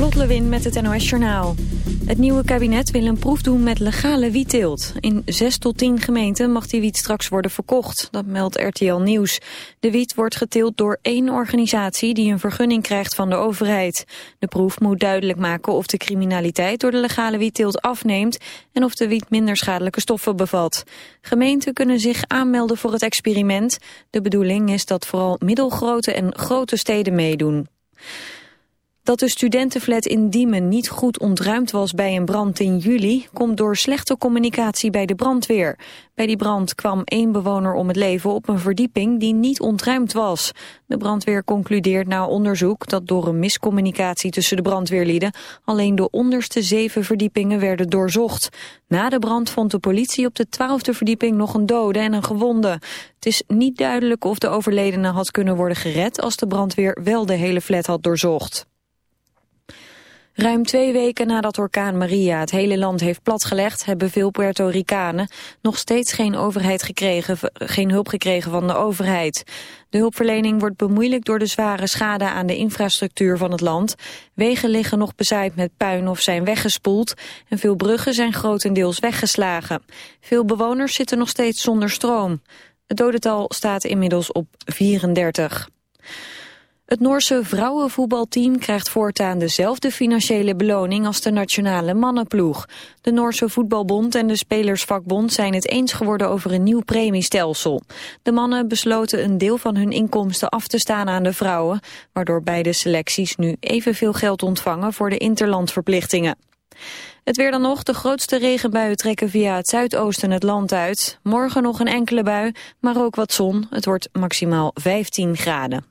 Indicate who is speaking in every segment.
Speaker 1: Lot met het NOS Journaal. Het nieuwe kabinet wil een proef doen met legale wietteelt. In 6 tot 10 gemeenten mag die wiet straks worden verkocht. Dat meldt RTL Nieuws. De wiet wordt geteeld door één organisatie die een vergunning krijgt van de overheid. De proef moet duidelijk maken of de criminaliteit door de legale wietteelt afneemt... en of de wiet minder schadelijke stoffen bevat. Gemeenten kunnen zich aanmelden voor het experiment. De bedoeling is dat vooral middelgrote en grote steden meedoen. Dat de studentenflat in Diemen niet goed ontruimd was bij een brand in juli... komt door slechte communicatie bij de brandweer. Bij die brand kwam één bewoner om het leven op een verdieping die niet ontruimd was. De brandweer concludeert na onderzoek dat door een miscommunicatie tussen de brandweerlieden... alleen de onderste zeven verdiepingen werden doorzocht. Na de brand vond de politie op de twaalfde verdieping nog een dode en een gewonde. Het is niet duidelijk of de overledene had kunnen worden gered... als de brandweer wel de hele flat had doorzocht. Ruim twee weken nadat orkaan Maria het hele land heeft platgelegd... hebben veel Puerto Ricanen nog steeds geen, overheid gekregen, geen hulp gekregen van de overheid. De hulpverlening wordt bemoeilijkt door de zware schade aan de infrastructuur van het land. Wegen liggen nog bezaaid met puin of zijn weggespoeld... en veel bruggen zijn grotendeels weggeslagen. Veel bewoners zitten nog steeds zonder stroom. Het dodental staat inmiddels op 34. Het Noorse vrouwenvoetbalteam krijgt voortaan dezelfde financiële beloning als de nationale mannenploeg. De Noorse voetbalbond en de spelersvakbond zijn het eens geworden over een nieuw premiestelsel. De mannen besloten een deel van hun inkomsten af te staan aan de vrouwen, waardoor beide selecties nu evenveel geld ontvangen voor de interlandverplichtingen. Het weer dan nog, de grootste regenbuien trekken via het zuidoosten het land uit. Morgen nog een enkele bui, maar ook wat zon. Het wordt maximaal 15 graden.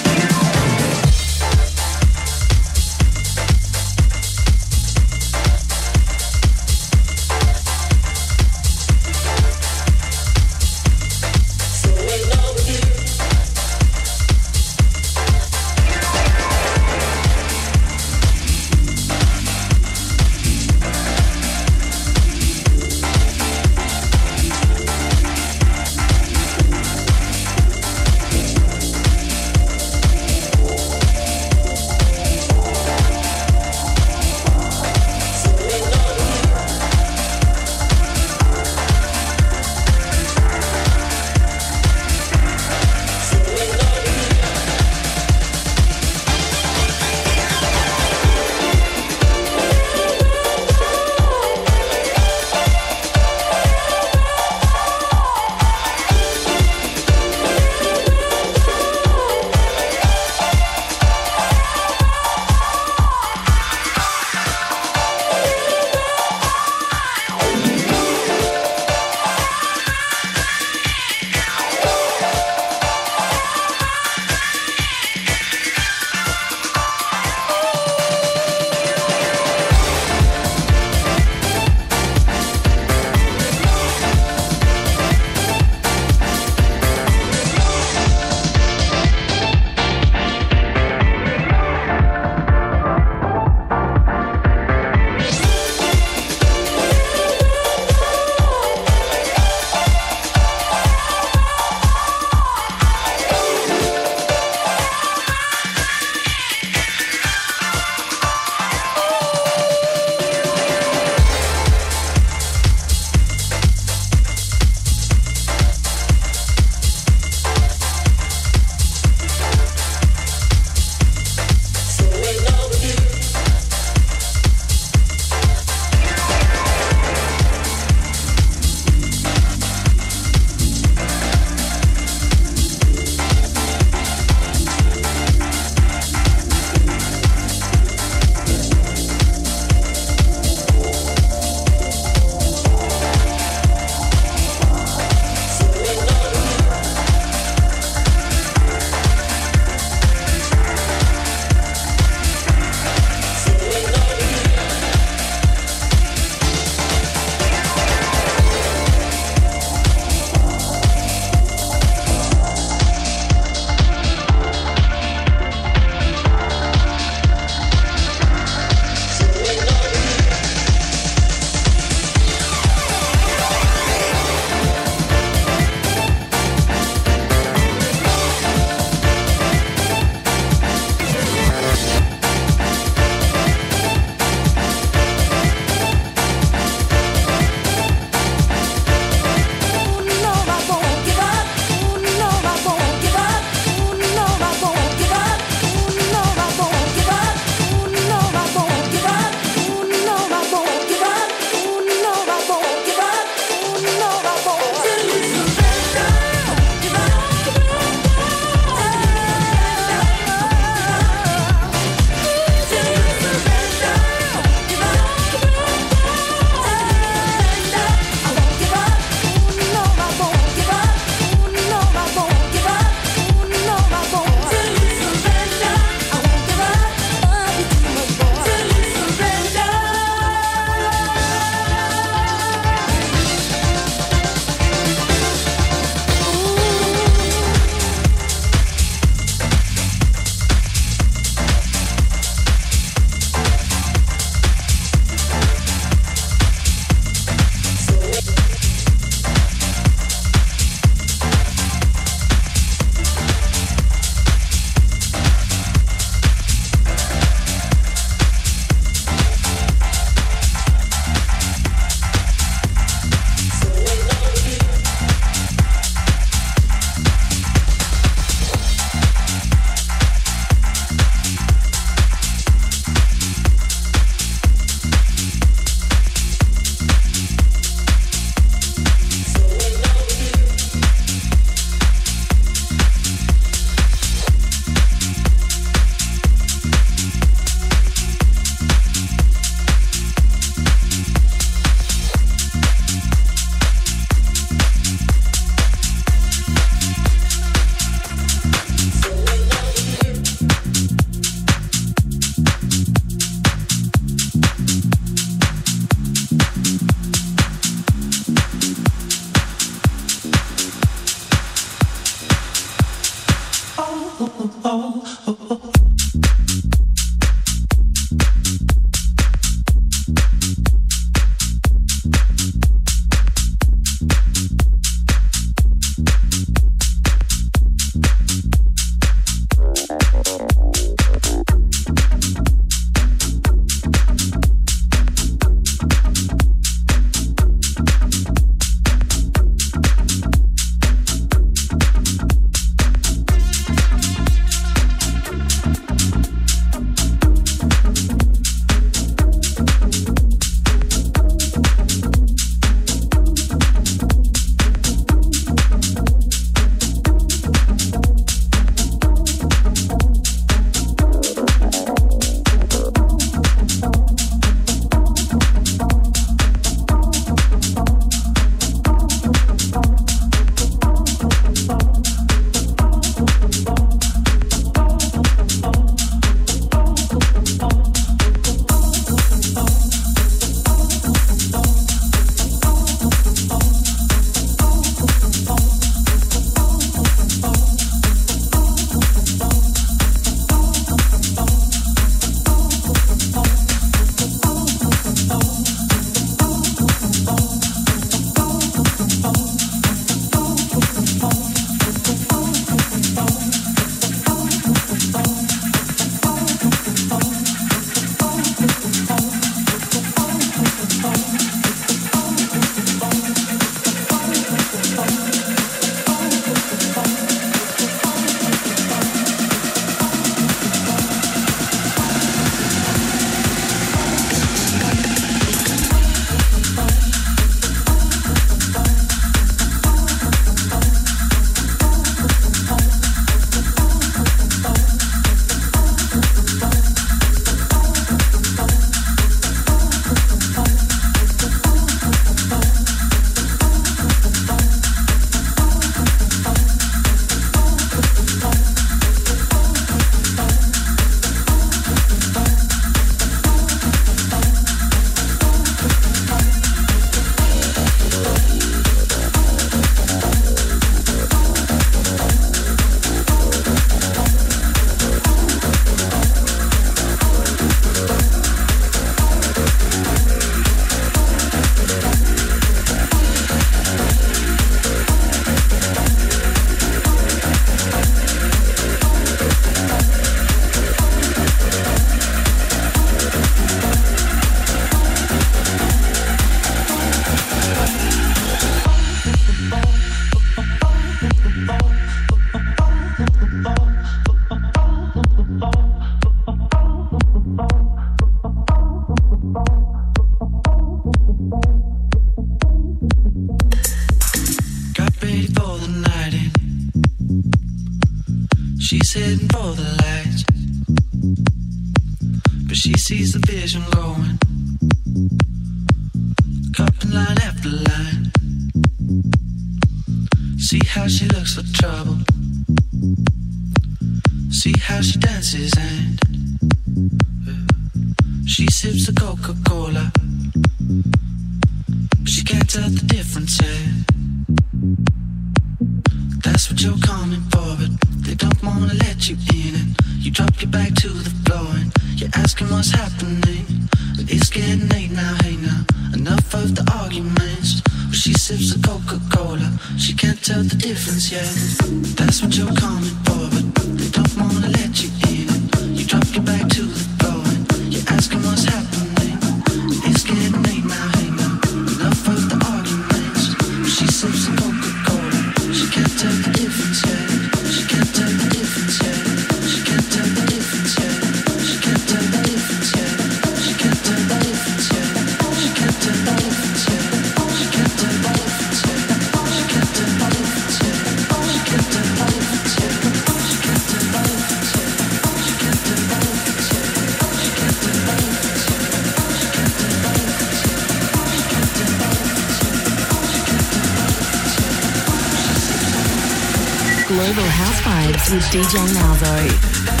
Speaker 2: Global
Speaker 3: House Vibes with DJ
Speaker 4: Malvo.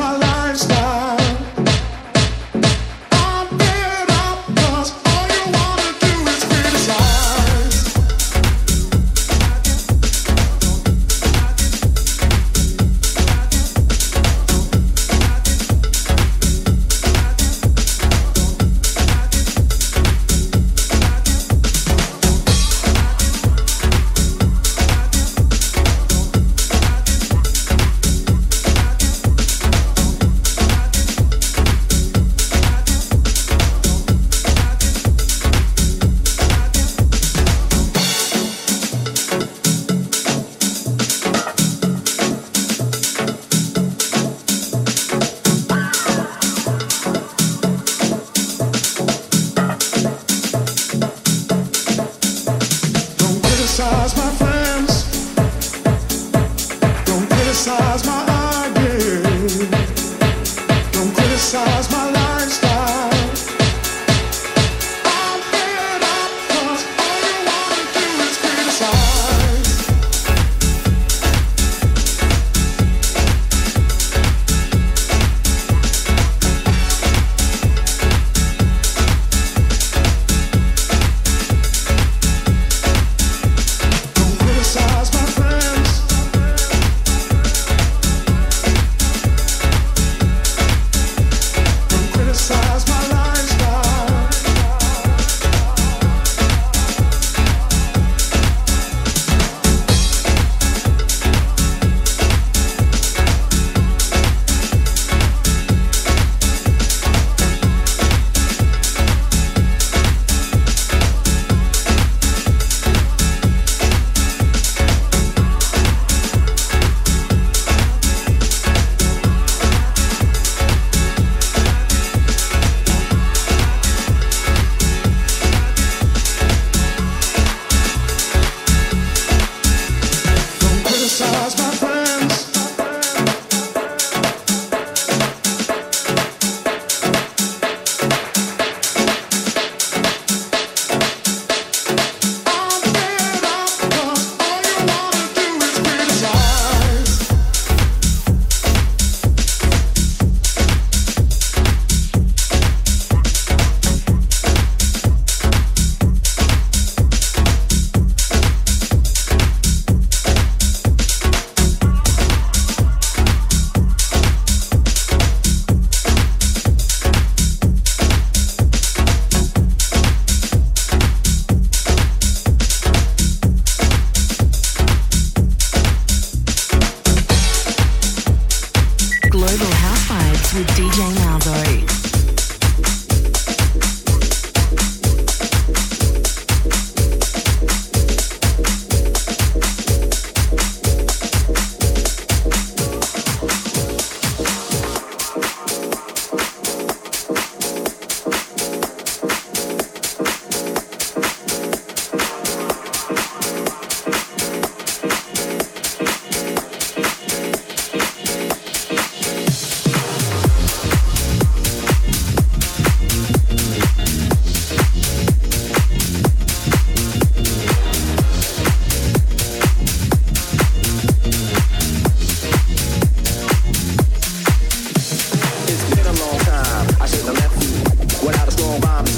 Speaker 4: My lifestyle.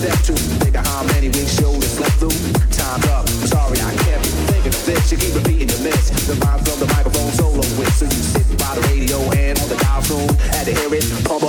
Speaker 4: step two. Think how many weeks you just slept through. Time's up.
Speaker 5: I'm sorry I kept thinking of this. You
Speaker 6: keep repeating your miss. The vibes of the microphone solo with. So you sit by the radio and on the dial soon. Had to hear it. Pump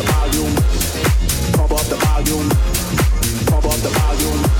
Speaker 6: the
Speaker 2: volume, pump up the volume, pump
Speaker 6: up
Speaker 7: the volume.